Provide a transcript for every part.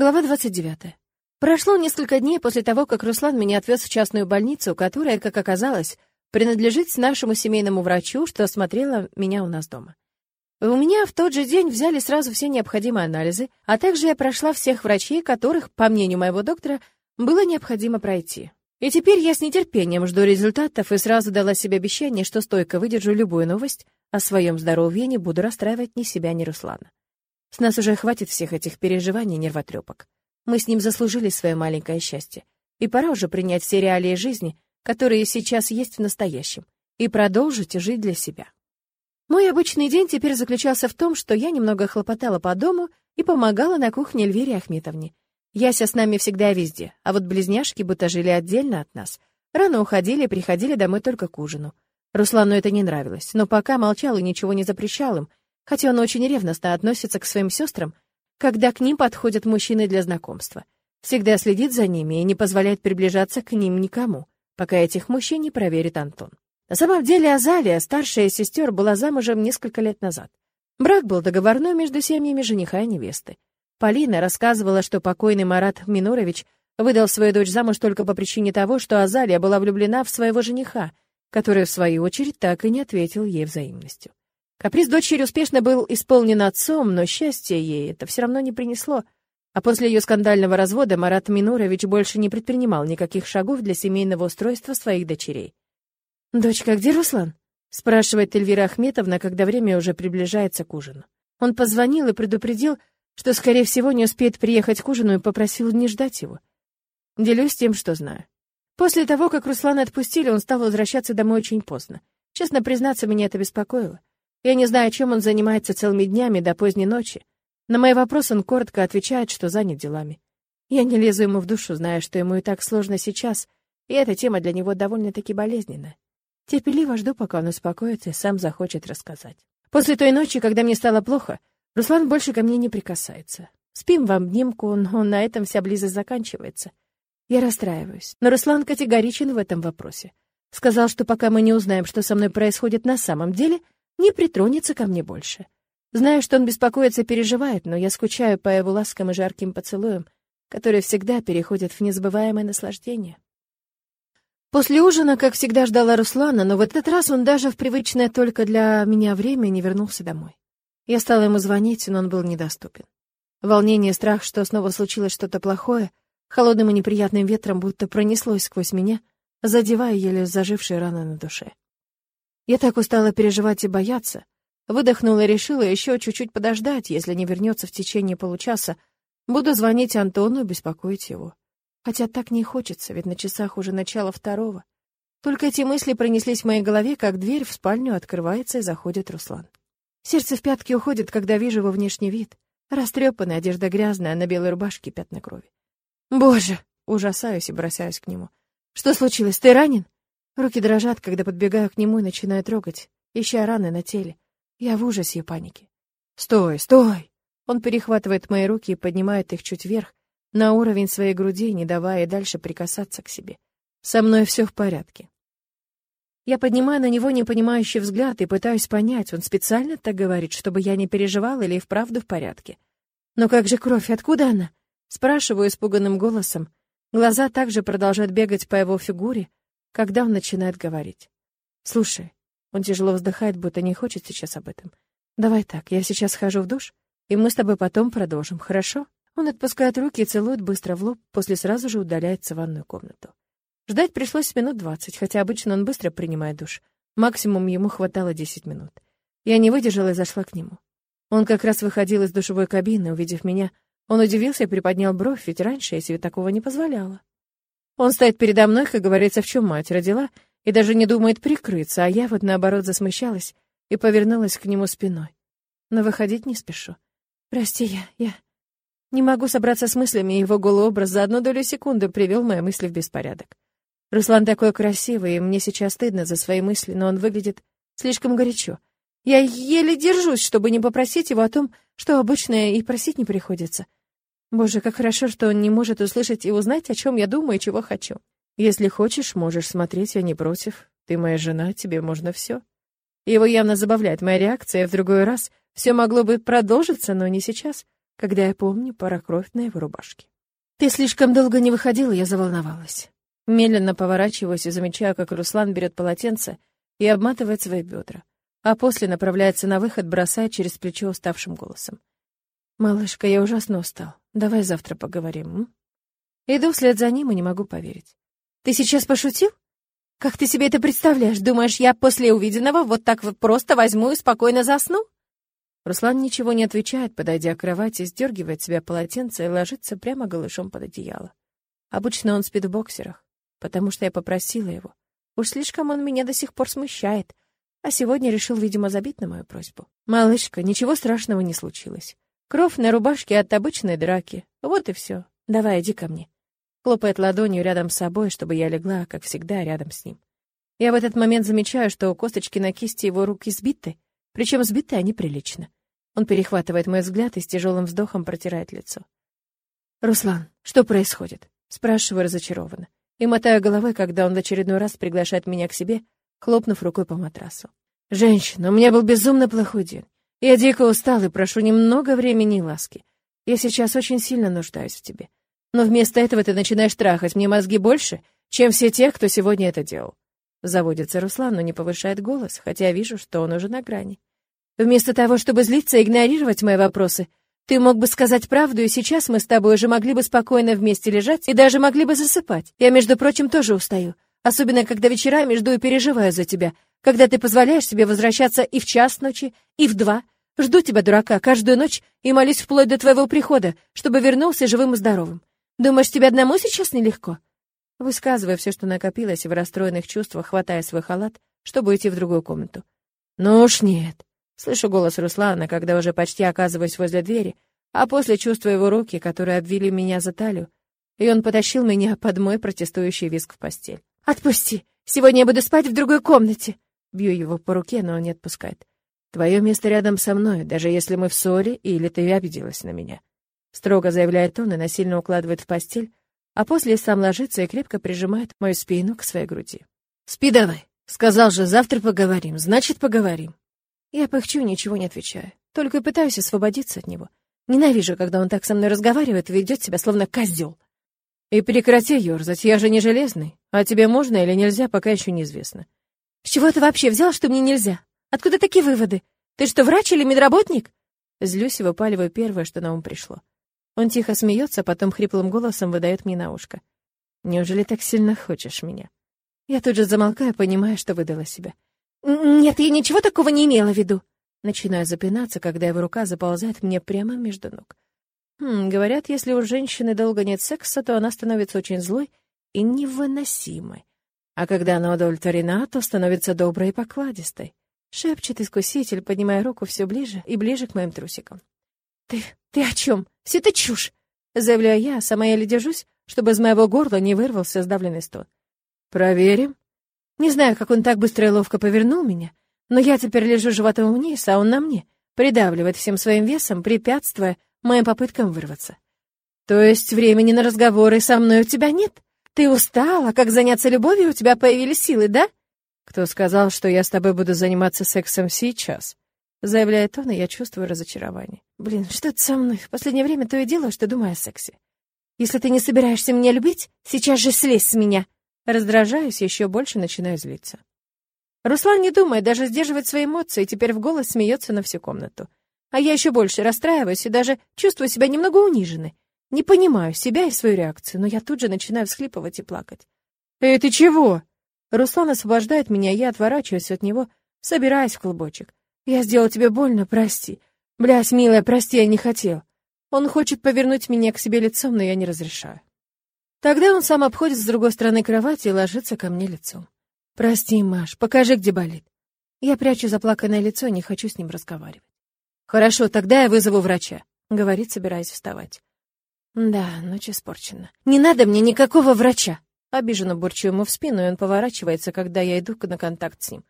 Глава 29. Прошло несколько дней после того, как Руслан меня отвез в частную больницу, которая, как оказалось, принадлежит нашему семейному врачу, что осмотрела меня у нас дома. У меня в тот же день взяли сразу все необходимые анализы, а также я прошла всех врачей, которых, по мнению моего доктора, было необходимо пройти. И теперь я с нетерпением жду результатов и сразу дала себе обещание, что стойко выдержу любую новость о своем здоровье и не буду расстраивать ни себя, ни Руслана. С нас уже хватит всех этих переживаний и нервотрепок. Мы с ним заслужили свое маленькое счастье. И пора уже принять все реалии жизни, которые сейчас есть в настоящем, и продолжить жить для себя. Мой обычный день теперь заключался в том, что я немного хлопотала по дому и помогала на кухне Эльвире Ахметовне. Яся с нами всегда везде, а вот близняшки будто жили отдельно от нас. Рано уходили и приходили домой только к ужину. Руслану это не нравилось, но пока молчал и ничего не запрещал им, хотя он очень ревностно относится к своим сестрам, когда к ним подходят мужчины для знакомства. Всегда следит за ними и не позволяет приближаться к ним никому, пока этих мужчин не проверит Антон. На самом деле Азалия, старшая сестер, была замужем несколько лет назад. Брак был договорной между семьями жениха и невесты. Полина рассказывала, что покойный Марат Минурович выдал свою дочь замуж только по причине того, что Азалия была влюблена в своего жениха, который, в свою очередь, так и не ответил ей взаимностью. Каприз дочери успешно был исполнен отцом, но счастье ей это все равно не принесло. А после ее скандального развода Марат Минурович больше не предпринимал никаких шагов для семейного устройства своих дочерей. «Дочка, где Руслан?» — спрашивает Эльвира Ахметовна, когда время уже приближается к ужину. Он позвонил и предупредил, что, скорее всего, не успеет приехать к ужину и попросил не ждать его. Делюсь тем, что знаю. После того, как Руслана отпустили, он стал возвращаться домой очень поздно. Честно признаться, меня это беспокоило. Я не знаю, чем он занимается целыми днями до поздней ночи. На мои вопросы он коротко отвечает, что занят делами. Я не лезу ему в душу, зная, что ему и так сложно сейчас, и эта тема для него довольно-таки болезненная. Терпеливо жду, пока он успокоится и сам захочет рассказать. После той ночи, когда мне стало плохо, Руслан больше ко мне не прикасается. Спим в обнимку, но на этом вся близость заканчивается. Я расстраиваюсь, но Руслан категоричен в этом вопросе. Сказал, что пока мы не узнаем, что со мной происходит на самом деле — не притронется ко мне больше. Знаю, что он беспокоится и переживает, но я скучаю по его ласкам и жарким поцелуям, которые всегда переходят в незабываемое наслаждение. После ужина, как всегда, ждала Руслана, но в этот раз он даже в привычное только для меня время не вернулся домой. Я стала ему звонить, но он был недоступен. Волнение и страх, что снова случилось что-то плохое, холодным и неприятным ветром будто пронеслось сквозь меня, задевая еле зажившие раны на душе. Я так устала переживать и бояться. Выдохнула и решила еще чуть-чуть подождать, если не вернется в течение получаса. Буду звонить Антону и беспокоить его. Хотя так не хочется, ведь на часах уже начало второго. Только эти мысли пронеслись в моей голове, как дверь в спальню открывается и заходит Руслан. Сердце в пятки уходит, когда вижу его внешний вид. Растрепанная, одежда грязная, на белой рубашке пятна крови. «Боже!» — ужасаюсь и бросаюсь к нему. «Что случилось? Ты ранен?» Руки дрожат, когда подбегаю к нему и начинаю трогать, ища раны на теле. Я в ужасе и панике. «Стой, стой!» Он перехватывает мои руки и поднимает их чуть вверх, на уровень своей груди, не давая дальше прикасаться к себе. Со мной все в порядке. Я поднимаю на него непонимающий взгляд и пытаюсь понять, он специально так говорит, чтобы я не переживала или вправду в порядке. Но как же кровь, откуда она? Спрашиваю испуганным голосом. Глаза также продолжают бегать по его фигуре, когда он начинает говорить. «Слушай», он тяжело вздыхает, будто не хочет сейчас об этом. «Давай так, я сейчас схожу в душ, и мы с тобой потом продолжим, хорошо?» Он отпускает руки и целует быстро в лоб, после сразу же удаляется в ванную комнату. Ждать пришлось минут двадцать, хотя обычно он быстро принимает душ. Максимум ему хватало десять минут. Я не выдержала и зашла к нему. Он как раз выходил из душевой кабины, увидев меня. Он удивился и приподнял бровь, ведь раньше я себе такого не позволяла. Он стоит передо мной, как говорится, в чем мать родила, и даже не думает прикрыться, а я вот наоборот засмущалась и повернулась к нему спиной. Но выходить не спешу. Прости, я, я не могу собраться с мыслями, его голый образ за одну долю секунды привел мои мысли в беспорядок. Руслан такой красивый, и мне сейчас стыдно за свои мысли, но он выглядит слишком горячо. Я еле держусь, чтобы не попросить его о том, что обычно и просить не приходится. Боже, как хорошо, что он не может услышать и узнать, о чем я думаю и чего хочу. Если хочешь, можешь смотреть, я не против. Ты моя жена, тебе можно все. Его явно забавляет моя реакция, в другой раз все могло бы продолжиться, но не сейчас. когда я помню пара кровь на его рубашке. Ты слишком долго не выходила, я заволновалась. Медленно поворачиваюсь и замечаю, как Руслан берет полотенце и обматывает свои бедра, а после направляется на выход, бросая через плечо уставшим голосом. «Малышка, я ужасно устал. Давай завтра поговорим, м?» Иду вслед за ним и не могу поверить. «Ты сейчас пошутил? Как ты себе это представляешь? Думаешь, я после увиденного вот так вот просто возьму и спокойно засну?» Руслан ничего не отвечает, подойдя к кровати, сдергивает себя полотенце и ложится прямо голышом под одеяло. Обычно он спит в боксерах, потому что я попросила его. Уж слишком он меня до сих пор смущает, а сегодня решил, видимо, забить на мою просьбу. «Малышка, ничего страшного не случилось. Кровь на рубашке от обычной драки. Вот и все. Давай, иди ко мне». Хлопает ладонью рядом с собой, чтобы я легла, как всегда, рядом с ним. Я в этот момент замечаю, что косточки на кисти его рук избиты, причем сбиты они прилично. Он перехватывает мой взгляд и с тяжелым вздохом протирает лицо. «Руслан, что происходит?» Спрашиваю разочарованно. И мотаю головой, когда он в очередной раз приглашает меня к себе, хлопнув рукой по матрасу. «Женщина, у меня был безумно плохой день. Я дико устал и прошу немного времени и ласки. Я сейчас очень сильно нуждаюсь в тебе. Но вместо этого ты начинаешь трахать мне мозги больше, чем все те, кто сегодня это делал. Заводится Руслан, но не повышает голос, хотя вижу, что он уже на грани. Вместо того, чтобы злиться и игнорировать мои вопросы, ты мог бы сказать правду, и сейчас мы с тобой уже могли бы спокойно вместе лежать и даже могли бы засыпать. Я, между прочим, тоже устаю. Особенно, когда вечерами жду и переживаю за тебя. Когда ты позволяешь себе возвращаться и в час ночи, и в два. Жду тебя, дурака, каждую ночь и молюсь вплоть до твоего прихода, чтобы вернулся живым и здоровым. Думаешь, тебе одному сейчас нелегко?» Высказывая все, что накопилось, в расстроенных чувствах, хватая свой халат, чтобы уйти в другую комнату. «Ну уж нет. Слышу голос Руслана, когда уже почти оказываюсь возле двери, а после чувствую его руки, которые обвили меня за талию, и он потащил меня под мой протестующий виск в постель. «Отпусти! Сегодня я буду спать в другой комнате!» Бью его по руке, но он не отпускает. «Твое место рядом со мной, даже если мы в ссоре или ты обиделась на меня», строго заявляет он и насильно укладывает в постель, а после сам ложится и крепко прижимает мою спину к своей груди. «Спи давай!» Сказал же, завтра поговорим, значит, поговорим. Я пыхчу, ничего не отвечаю. Только пытаюсь освободиться от него. Ненавижу, когда он так со мной разговаривает и ведет себя словно козел. И прекрати ерзать, я же не железный. А тебе можно или нельзя, пока еще неизвестно. С чего ты вообще взял, что мне нельзя? Откуда такие выводы? Ты что, врач или медработник? Злюсь и выпаливаю первое, что на ум пришло. Он тихо смеется, а потом хриплым голосом выдает мне на ушко. «Неужели так сильно хочешь меня?» Я тут же замолкаю, понимая, что выдала себя. «Нет, я ничего такого не имела в виду». Начинаю запинаться, когда его рука заползает мне прямо между ног. Хм, говорят, если у женщины долго нет секса, то она становится очень злой и невыносимой. А когда она удовлетворена, то становится доброй и покладистой. Шепчет искуситель, поднимая руку все ближе и ближе к моим трусикам. «Ты... ты о чем? Все это чушь!» Заявляю я, сама еле держусь, чтобы из моего горла не вырвался сдавленный стон. «Проверим», не знаю, как он так быстро и ловко повернул меня, но я теперь лежу животом вниз, а он на мне, придавливает всем своим весом, препятствуя моим попыткам вырваться. То есть времени на разговоры со мной у тебя нет? Ты устала, как заняться любовью, у тебя появились силы, да? Кто сказал, что я с тобой буду заниматься сексом сейчас? Заявляет он, и я чувствую разочарование. Блин, что это со мной? В последнее время то и делаю, что думаю о сексе. Если ты не собираешься меня любить, сейчас же слезь с меня. Раздражаюсь, еще больше начинаю злиться. Руслан не думает даже сдерживать свои эмоции, теперь в голос смеется на всю комнату. А я еще больше расстраиваюсь и даже чувствую себя немного униженной. Не понимаю себя и свою реакцию, но я тут же начинаю всхлипывать и плакать. «Эй, ты чего?» Руслан освобождает меня, я отворачиваюсь от него, собираясь в клубочек. «Я сделал тебе больно, прости. Блядь, милая, прости, я не хотел. Он хочет повернуть меня к себе лицом, но я не разрешаю. Тогда он сам обходит с другой стороны кровати и ложится ко мне лицом. «Прости, Маш, покажи, где болит». Я прячу заплаканное лицо и не хочу с ним разговаривать. «Хорошо, тогда я вызову врача», — говорит, собираясь вставать. «Да, ночь испорчена. Не надо мне никакого врача!» Обиженно бурчу ему в спину, и он поворачивается, когда я иду на контакт с ним.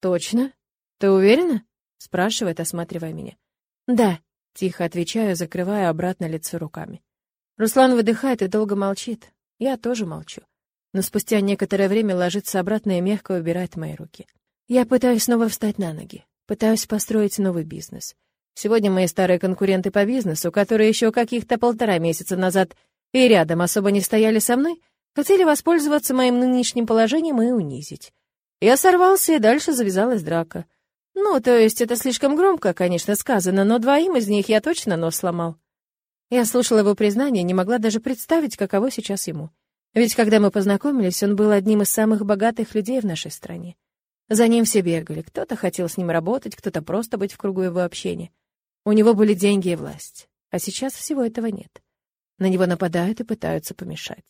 «Точно? Ты уверена?» — спрашивает, осматривая меня. «Да», — тихо отвечаю, закрывая обратно лицо руками. Руслан выдыхает и долго молчит. Я тоже молчу. Но спустя некоторое время ложится обратно и мягко убирает мои руки. Я пытаюсь снова встать на ноги. Пытаюсь построить новый бизнес. Сегодня мои старые конкуренты по бизнесу, которые еще каких-то полтора месяца назад и рядом особо не стояли со мной, хотели воспользоваться моим нынешним положением и унизить. Я сорвался, и дальше завязалась драка. Ну, то есть это слишком громко, конечно, сказано, но двоим из них я точно нос сломал. Я слушала его признание, не могла даже представить, каково сейчас ему. Ведь когда мы познакомились, он был одним из самых богатых людей в нашей стране. За ним все бегали, кто-то хотел с ним работать, кто-то просто быть в кругу его общения. У него были деньги и власть, а сейчас всего этого нет. На него нападают и пытаются помешать.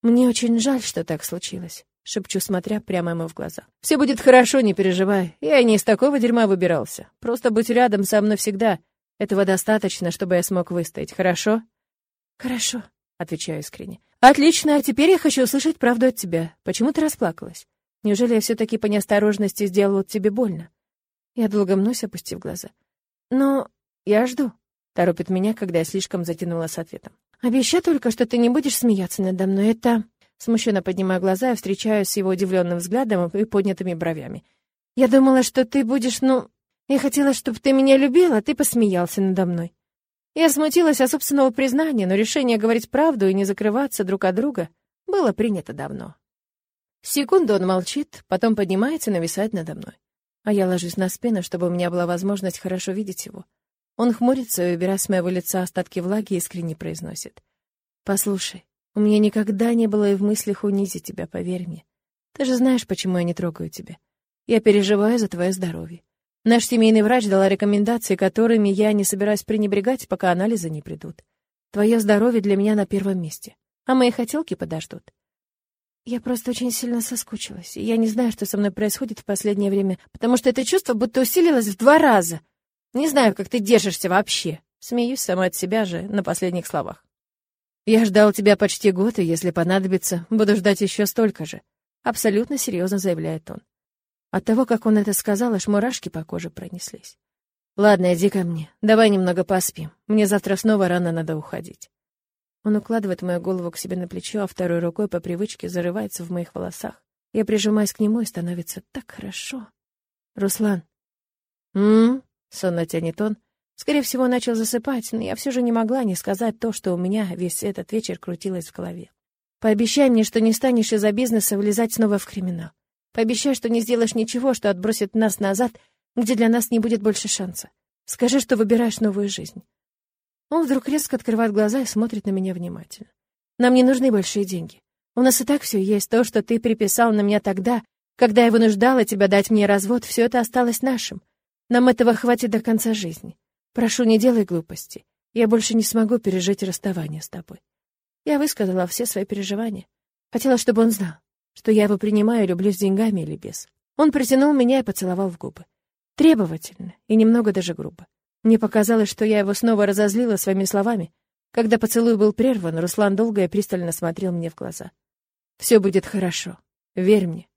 Мне очень жаль, что так случилось, шепчу, смотря прямо ему в глаза. Все будет хорошо, не переживай. Я не из такого дерьма выбирался. Просто быть рядом со мной всегда. Этого достаточно, чтобы я смог выстоять. Хорошо? Хорошо, отвечаю искренне. Отлично, а теперь я хочу услышать правду от тебя. Почему ты расплакалась? Неужели я все-таки по неосторожности сделала тебе больно? Я долго мнусь, опустив глаза. Но «Я жду», — торопит меня, когда я слишком затянула с ответом. «Обещай только, что ты не будешь смеяться надо мной. Это...» Смущенно поднимаю глаза и встречаюсь с его удивленным взглядом и поднятыми бровями. «Я думала, что ты будешь, ну... Я хотела, чтобы ты меня любил, а ты посмеялся надо мной». Я смутилась от собственного признания, но решение говорить правду и не закрываться друг от друга было принято давно. Секунду он молчит, потом поднимается и нависает надо мной. А я ложусь на спину, чтобы у меня была возможность хорошо видеть его. Он хмурится и, убирая с моего лица остатки влаги, искренне произносит. «Послушай, у меня никогда не было и в мыслях унизить тебя, поверь мне. Ты же знаешь, почему я не трогаю тебя. Я переживаю за твое здоровье. Наш семейный врач дала рекомендации, которыми я не собираюсь пренебрегать, пока анализы не придут. Твое здоровье для меня на первом месте, а мои хотелки подождут. Я просто очень сильно соскучилась, и я не знаю, что со мной происходит в последнее время, потому что это чувство будто усилилось в два раза. Не знаю, как ты держишься вообще. Смеюсь сама от себя же на последних словах. Я ждал тебя почти год, и если понадобится, буду ждать еще столько же. Абсолютно серьезно заявляет он. От того, как он это сказал, аж мурашки по коже пронеслись. Ладно, иди ко мне. Давай немного поспим. Мне завтра снова рано надо уходить. Он укладывает мою голову к себе на плечо, а второй рукой по привычке зарывается в моих волосах. Я прижимаюсь к нему, и становится так хорошо. Руслан. М? Сонно тянет он. Скорее всего, начал засыпать, но я все же не могла не сказать то, что у меня весь этот вечер крутилось в голове. Пообещай мне, что не станешь из-за бизнеса влезать снова в криминал. Пообещай, что не сделаешь ничего, что отбросит нас назад, где для нас не будет больше шанса. Скажи, что выбираешь новую жизнь. Он вдруг резко открывает глаза и смотрит на меня внимательно. Нам не нужны большие деньги. У нас и так все есть. То, что ты приписал на меня тогда, когда я вынуждала тебя дать мне развод, все это осталось нашим. Нам этого хватит до конца жизни. Прошу, не делай глупости. Я больше не смогу пережить расставание с тобой. Я высказала все свои переживания. Хотела, чтобы он знал, что я его принимаю люблю с деньгами или без. Он притянул меня и поцеловал в губы. Требовательно и немного даже грубо. Мне показалось, что я его снова разозлила своими словами. Когда поцелуй был прерван, Руслан долго и пристально смотрел мне в глаза. «Все будет хорошо. Верь мне».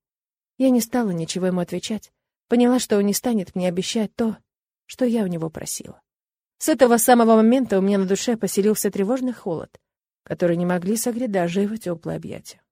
Я не стала ничего ему отвечать. Поняла, что он не станет мне обещать то, что я у него просила. С этого самого момента у меня на душе поселился тревожный холод, который не могли согреть даже его теплые объятия.